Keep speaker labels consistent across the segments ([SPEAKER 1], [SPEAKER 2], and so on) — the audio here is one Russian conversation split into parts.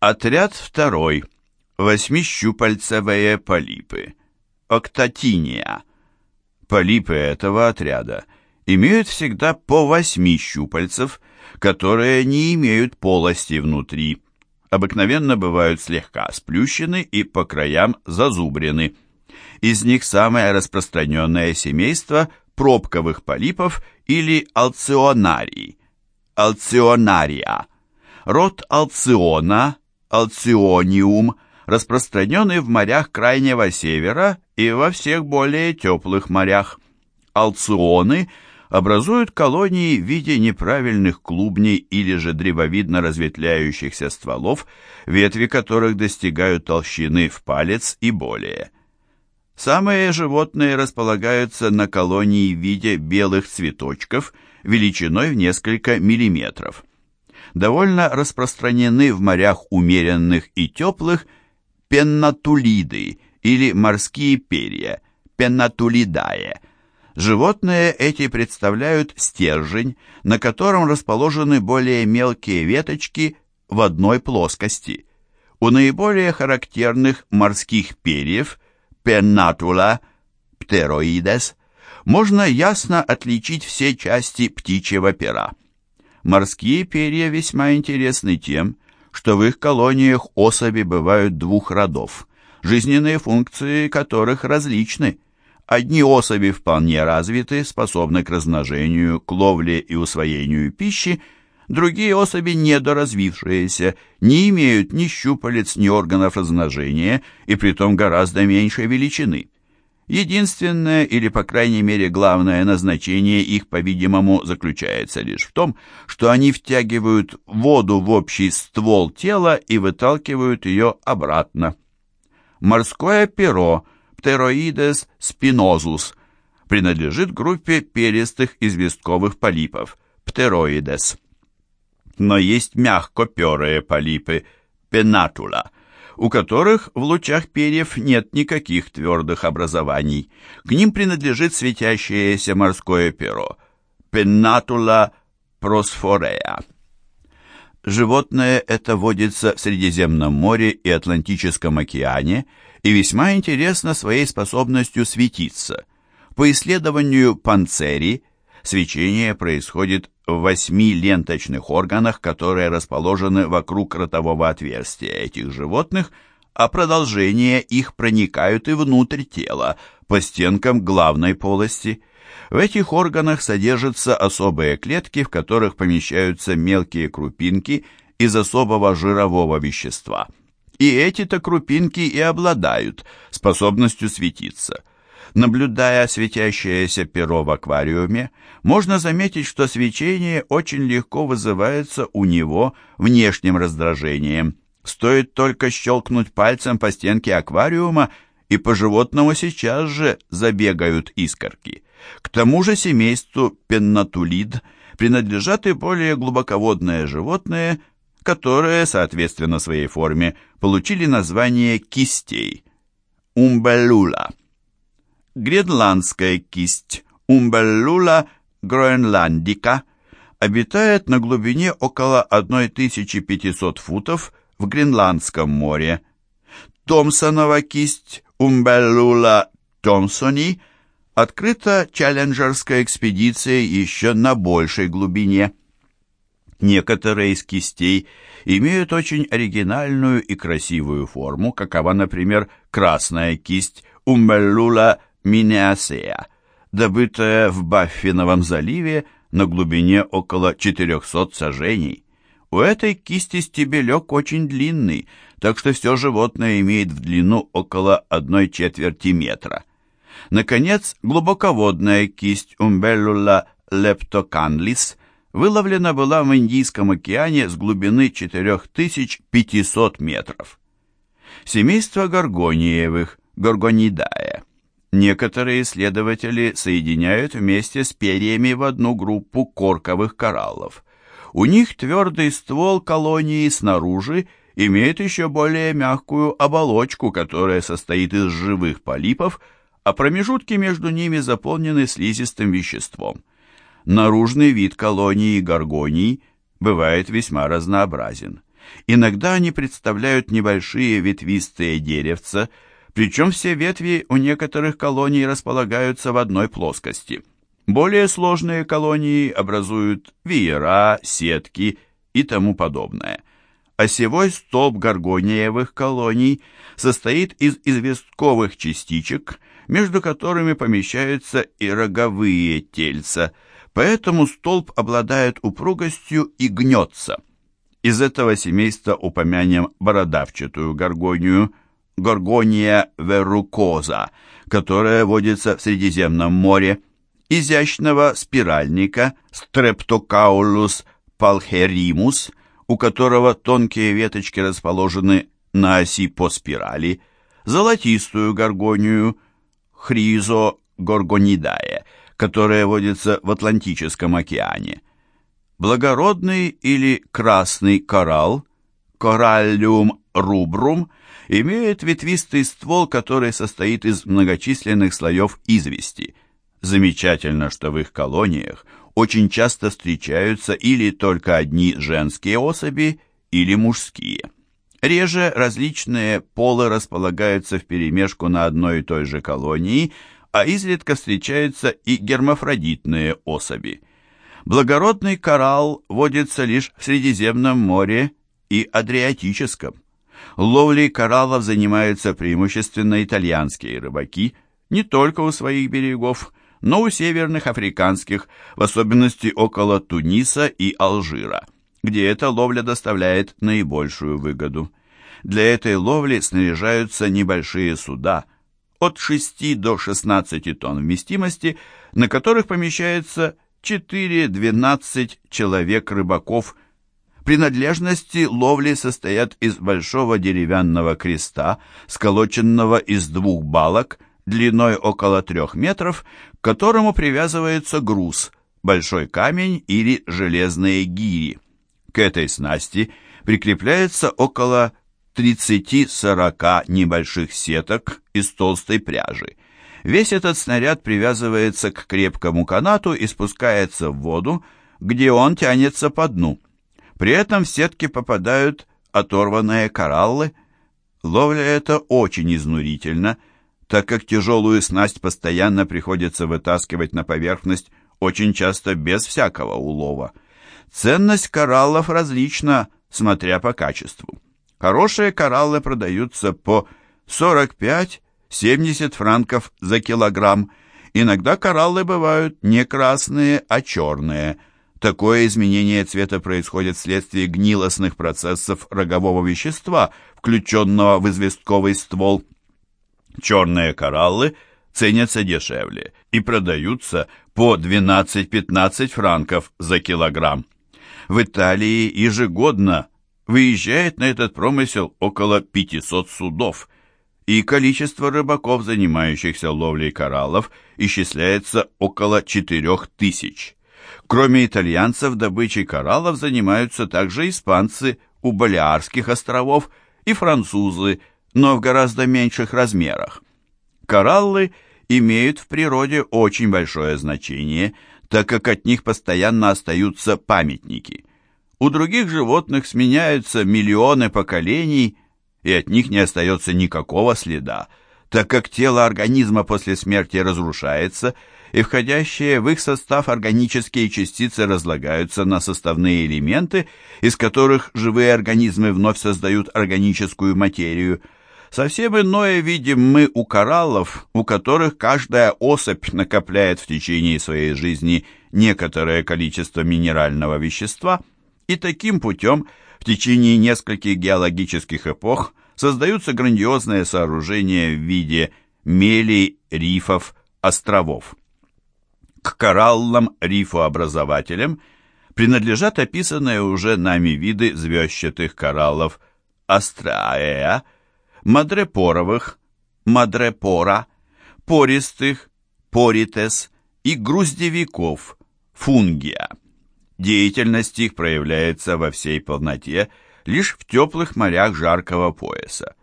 [SPEAKER 1] Отряд второй. Восьмищупальцевые полипы. Октатиния. Полипы этого отряда имеют всегда по восьми щупальцев, которые не имеют полости внутри. Обыкновенно бывают слегка сплющены и по краям зазубрены. Из них самое распространенное семейство пробковых полипов или алционарий. Алционария. Род алциона, алциониум, распространенный в морях Крайнего Севера и во всех более теплых морях. Алционы образуют колонии в виде неправильных клубней или же древовидно разветвляющихся стволов, ветви которых достигают толщины в палец и более. Самые животные располагаются на колонии в виде белых цветочков величиной в несколько миллиметров. Довольно распространены в морях умеренных и теплых пеннатулиды или морские перья, пеннатулидае. Животные эти представляют стержень, на котором расположены более мелкие веточки в одной плоскости. У наиболее характерных морских перьев – Пеннатула, птероидес, можно ясно отличить все части птичьего пера. Морские перья весьма интересны тем, что в их колониях особи бывают двух родов, жизненные функции которых различны. Одни особи вполне развиты, способны к размножению, к ловле и усвоению пищи, Другие особи, недоразвившиеся, не имеют ни щупалец, ни органов размножения, и притом гораздо меньшей величины. Единственное, или по крайней мере главное назначение их, по-видимому, заключается лишь в том, что они втягивают воду в общий ствол тела и выталкивают ее обратно. Морское перо Pteroides spinosus принадлежит группе перистых известковых полипов Pteroides но есть мягкоперые полипы, пенатула, у которых в лучах перьев нет никаких твердых образований. К ним принадлежит светящееся морское перо, пенатула просфорея. Животное это водится в Средиземном море и Атлантическом океане и весьма интересно своей способностью светиться. По исследованию панцери свечение происходит в восьми ленточных органах, которые расположены вокруг ротового отверстия этих животных, а продолжения их проникают и внутрь тела, по стенкам главной полости. В этих органах содержатся особые клетки, в которых помещаются мелкие крупинки из особого жирового вещества. И эти-то крупинки и обладают способностью светиться – Наблюдая светящееся перо в аквариуме, можно заметить, что свечение очень легко вызывается у него внешним раздражением. Стоит только щелкнуть пальцем по стенке аквариума, и по животному сейчас же забегают искорки. К тому же семейству пеннатулид принадлежат и более глубоководные животные, которые, соответственно своей форме, получили название кистей – умбеллула. Гренландская кисть Умбеллула гроенландика обитает на глубине около 1500 футов в Гренландском море. Томпсонова кисть Умбеллула томпсони открыта Челленджерской экспедицией еще на большей глубине. Некоторые из кистей имеют очень оригинальную и красивую форму, какова, например, красная кисть Умбеллула Минеасея, добытая в Баффиновом заливе на глубине около 400 сажений. У этой кисти стебелек очень длинный, так что все животное имеет в длину около одной четверти метра. Наконец, глубоководная кисть Умбеллула лептоканлис выловлена была в Индийском океане с глубины 4500 метров. Семейство горгониевых, горгонидая, Некоторые исследователи соединяют вместе с перьями в одну группу корковых кораллов. У них твердый ствол колонии снаружи имеет еще более мягкую оболочку, которая состоит из живых полипов, а промежутки между ними заполнены слизистым веществом. Наружный вид колонии горгоний бывает весьма разнообразен. Иногда они представляют небольшие ветвистые деревца, причем все ветви у некоторых колоний располагаются в одной плоскости. Более сложные колонии образуют веера, сетки и тому подобное. Осевой столб горгониевых колоний состоит из известковых частичек, между которыми помещаются и роговые тельца, поэтому столб обладает упругостью и гнется. Из этого семейства упомянем бородавчатую горгонию, горгония верукоза, которая водится в Средиземном море, изящного спиральника стрептокаулус палхеримус, у которого тонкие веточки расположены на оси по спирали, золотистую горгонию хризо горгонидае, которая водится в Атлантическом океане. Благородный или красный коралл, кораллиум рубрум, имеет ветвистый ствол, который состоит из многочисленных слоев извести. Замечательно, что в их колониях очень часто встречаются или только одни женские особи, или мужские. Реже различные полы располагаются вперемешку на одной и той же колонии, а изредка встречаются и гермафродитные особи. Благородный коралл водится лишь в Средиземном море и Адриатическом. Ловлей кораллов занимаются преимущественно итальянские рыбаки, не только у своих берегов, но у северных африканских, в особенности около Туниса и Алжира, где эта ловля доставляет наибольшую выгоду. Для этой ловли снаряжаются небольшие суда от 6 до 16 тонн вместимости, на которых помещается 4-12 человек рыбаков. Принадлежности ловли состоят из большого деревянного креста, сколоченного из двух балок, длиной около трех метров, к которому привязывается груз, большой камень или железные гири. К этой снасти прикрепляется около 30-40 небольших сеток из толстой пряжи. Весь этот снаряд привязывается к крепкому канату и спускается в воду, где он тянется по дну. При этом в сетки попадают оторванные кораллы. Ловля эта очень изнурительна, так как тяжелую снасть постоянно приходится вытаскивать на поверхность, очень часто без всякого улова. Ценность кораллов различна, смотря по качеству. Хорошие кораллы продаются по 45-70 франков за килограмм. Иногда кораллы бывают не красные, а черные. Такое изменение цвета происходит вследствие гнилостных процессов рогового вещества, включенного в известковый ствол. Черные кораллы ценятся дешевле и продаются по 12-15 франков за килограмм. В Италии ежегодно выезжает на этот промысел около 500 судов, и количество рыбаков, занимающихся ловлей кораллов, исчисляется около 4000. Кроме итальянцев, добычей кораллов занимаются также испанцы у Балиарских островов и французы, но в гораздо меньших размерах. Кораллы имеют в природе очень большое значение, так как от них постоянно остаются памятники. У других животных сменяются миллионы поколений, и от них не остается никакого следа, так как тело организма после смерти разрушается, и входящие в их состав органические частицы разлагаются на составные элементы, из которых живые организмы вновь создают органическую материю. Совсем иное видим мы у кораллов, у которых каждая особь накопляет в течение своей жизни некоторое количество минерального вещества – и таким путем в течение нескольких геологических эпох создаются грандиозные сооружения в виде мелей, рифов, островов. К кораллам рифообразователям принадлежат описанные уже нами виды звездчатых кораллов астраэа, мадрепоровых, мадрепора, пористых, поритес и груздевиков, фунгия. Деятельность их проявляется во всей полноте лишь в теплых морях жаркого пояса.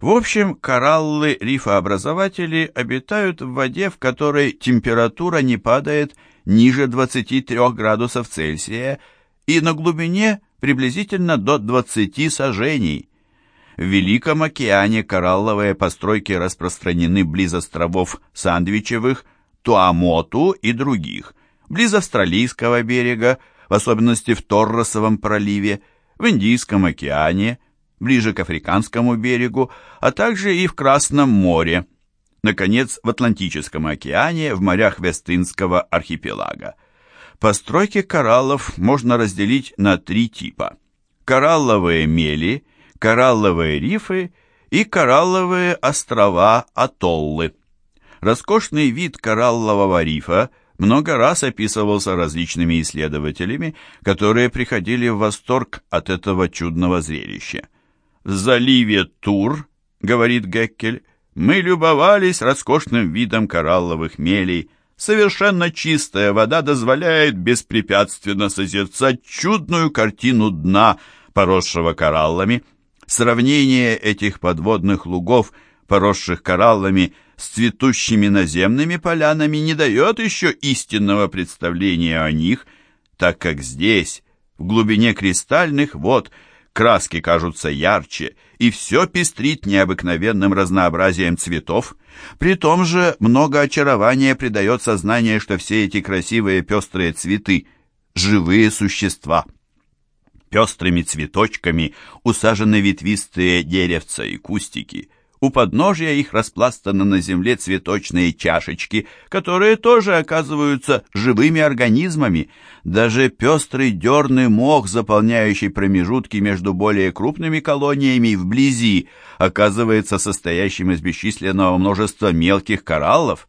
[SPEAKER 1] В общем, кораллы-рифообразователи обитают в воде, в которой температура не падает ниже 23 градусов Цельсия и на глубине приблизительно до 20 сажений. В Великом океане коралловые постройки распространены близ островов Сандвичевых, Туамоту и других, близ австралийского берега, в особенности в Торросовом проливе, в Индийском океане, ближе к Африканскому берегу, а также и в Красном море, наконец, в Атлантическом океане, в морях Вестынского архипелага. Постройки кораллов можно разделить на три типа. Коралловые мели, коралловые рифы и коралловые острова-атоллы. Роскошный вид кораллового рифа много раз описывался различными исследователями, которые приходили в восторг от этого чудного зрелища. В заливе Тур, говорит Геккель, мы любовались роскошным видом коралловых мелей. Совершенно чистая вода дозволяет беспрепятственно созерцать чудную картину дна, поросшего кораллами. Сравнение этих подводных лугов, поросших кораллами, с цветущими наземными полянами не дает еще истинного представления о них, так как здесь, в глубине кристальных вод, краски кажутся ярче, и все пестрит необыкновенным разнообразием цветов. При том же много очарования придает сознание, что все эти красивые пестрые цветы — живые существа. Пестрыми цветочками усажены ветвистые деревца и кустики. У подножья их распластаны на земле цветочные чашечки, которые тоже оказываются живыми организмами. Даже пестрый дерный мох, заполняющий промежутки между более крупными колониями вблизи, оказывается состоящим из бесчисленного множества мелких кораллов.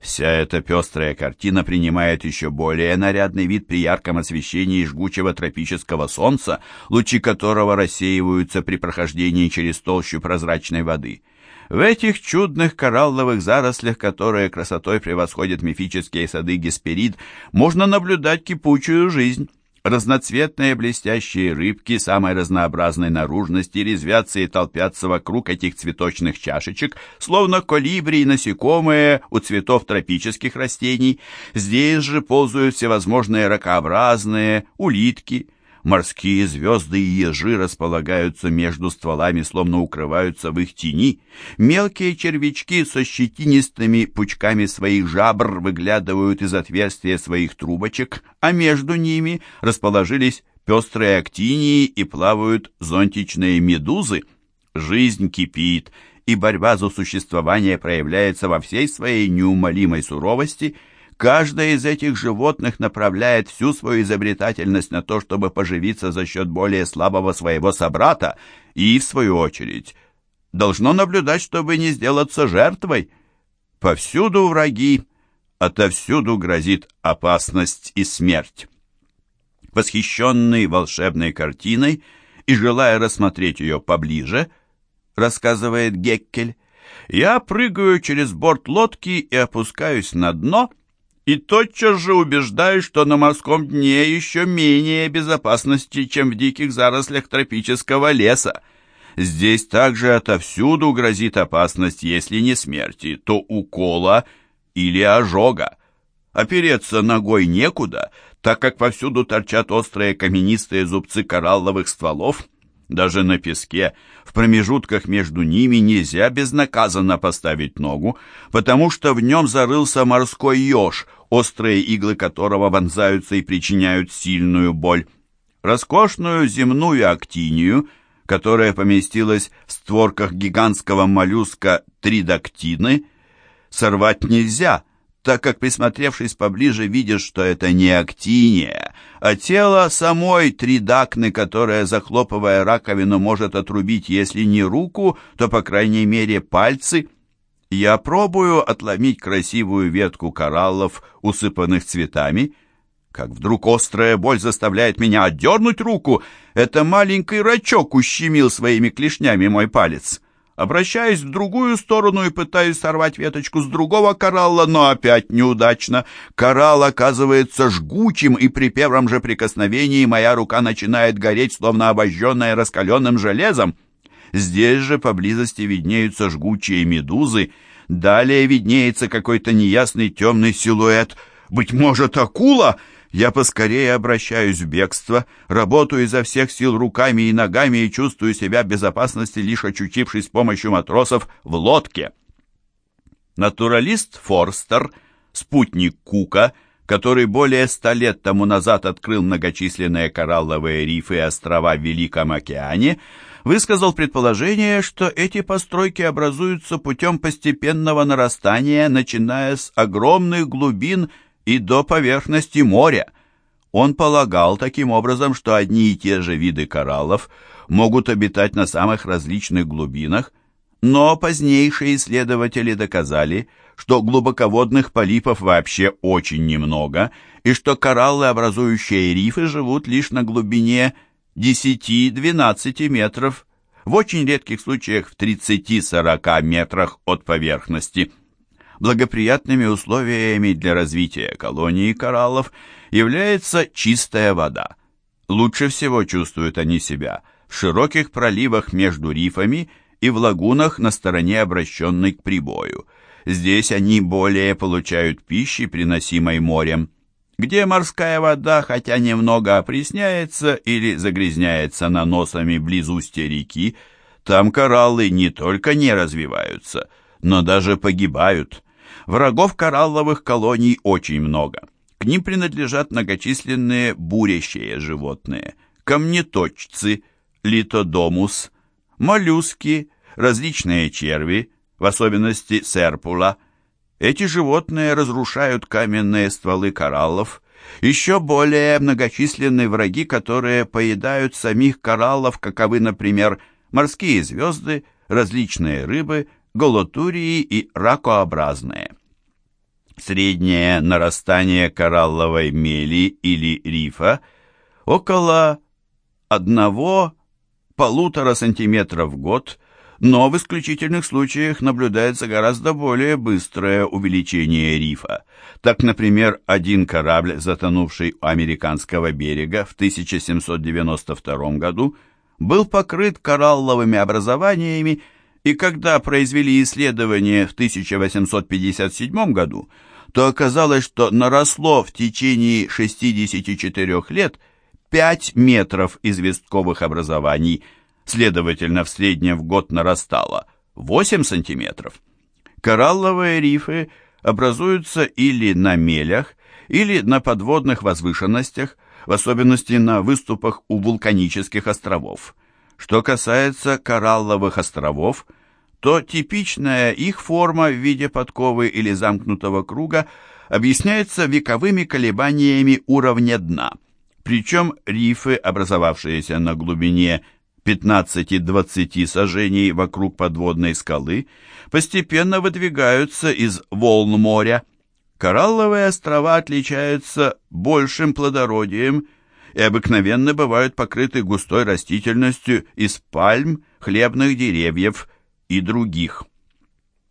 [SPEAKER 1] Вся эта пестрая картина принимает еще более нарядный вид при ярком освещении жгучего тропического солнца, лучи которого рассеиваются при прохождении через толщу прозрачной воды. В этих чудных коралловых зарослях, которые красотой превосходят мифические сады Гесперид, можно наблюдать кипучую жизнь. Разноцветные блестящие рыбки самой разнообразной наружности резвятся и толпятся вокруг этих цветочных чашечек, словно колибри и насекомые у цветов тропических растений. Здесь же ползают всевозможные ракообразные, улитки – Морские звезды и ежи располагаются между стволами, словно укрываются в их тени. Мелкие червячки со щетинистыми пучками своих жабр выглядывают из отверстия своих трубочек, а между ними расположились пестрые актинии и плавают зонтичные медузы. Жизнь кипит, и борьба за существование проявляется во всей своей неумолимой суровости – Каждое из этих животных направляет всю свою изобретательность на то, чтобы поживиться за счет более слабого своего собрата и, в свою очередь, должно наблюдать, чтобы не сделаться жертвой. Повсюду враги, отовсюду грозит опасность и смерть. Восхищенный волшебной картиной и желая рассмотреть ее поближе, рассказывает Геккель, я прыгаю через борт лодки и опускаюсь на дно, и тотчас же убеждаюсь, что на морском дне еще менее безопасности, чем в диких зарослях тропического леса. Здесь также отовсюду грозит опасность, если не смерти, то укола или ожога. Опереться ногой некуда, так как повсюду торчат острые каменистые зубцы коралловых стволов. Даже на песке, в промежутках между ними нельзя безнаказанно поставить ногу, потому что в нем зарылся морской еж — острые иглы которого вонзаются и причиняют сильную боль. Роскошную земную актинию, которая поместилась в створках гигантского моллюска тридактины, сорвать нельзя, так как, присмотревшись поближе, видишь, что это не актиния, а тело самой тридакны, которая, захлопывая раковину, может отрубить, если не руку, то, по крайней мере, пальцы – я пробую отломить красивую ветку кораллов, усыпанных цветами, как вдруг острая боль заставляет меня отдернуть руку. Это маленький рачок ущемил своими клешнями мой палец. Обращаюсь в другую сторону и пытаюсь сорвать веточку с другого коралла, но опять неудачно. Коралл оказывается жгучим, и при первом же прикосновении моя рука начинает гореть, словно обожженная раскаленным железом. Здесь же поблизости виднеются жгучие медузы, далее виднеется какой-то неясный темный силуэт. Быть может, акула? Я поскорее обращаюсь в бегство, работаю изо всех сил руками и ногами и чувствую себя в безопасности, лишь очутившись с помощью матросов в лодке. Натуралист Форстер, спутник Кука, который более ста лет тому назад открыл многочисленные коралловые рифы и острова в Великом океане, высказал предположение, что эти постройки образуются путем постепенного нарастания, начиная с огромных глубин и до поверхности моря. Он полагал таким образом, что одни и те же виды кораллов могут обитать на самых различных глубинах, но позднейшие исследователи доказали, что глубоководных полипов вообще очень немного, и что кораллы, образующие рифы, живут лишь на глубине 10-12 метров, в очень редких случаях в 30-40 метрах от поверхности. Благоприятными условиями для развития колонии кораллов является чистая вода. Лучше всего чувствуют они себя в широких проливах между рифами и в лагунах на стороне, обращенной к прибою. Здесь они более получают пищи, приносимой морем. Где морская вода, хотя немного опресняется или загрязняется наносами близ устья реки, там кораллы не только не развиваются, но даже погибают. Врагов коралловых колоний очень много. К ним принадлежат многочисленные бурящие животные, камнеточцы, литодомус, моллюски, различные черви, в особенности серпула. Эти животные разрушают каменные стволы кораллов. Еще более многочисленные враги, которые поедают самих кораллов, каковы, например, морские звезды, различные рыбы, голотурии и ракообразные. Среднее нарастание коралловой мели или рифа около одного-полутора сантиметров в год, но в исключительных случаях наблюдается гораздо более быстрое увеличение рифа. Так, например, один корабль, затонувший у американского берега в 1792 году, был покрыт коралловыми образованиями, и когда произвели исследование в 1857 году, то оказалось, что наросло в течение 64 лет 5 метров известковых образований, следовательно, в среднем в год нарастало 8 сантиметров. Коралловые рифы образуются или на мелях, или на подводных возвышенностях, в особенности на выступах у вулканических островов. Что касается коралловых островов, то типичная их форма в виде подковы или замкнутого круга объясняется вековыми колебаниями уровня дна. Причем рифы, образовавшиеся на глубине 15-20 сажений вокруг подводной скалы, постепенно выдвигаются из волн моря. Коралловые острова отличаются большим плодородием и обыкновенно бывают покрыты густой растительностью из пальм, хлебных деревьев и других.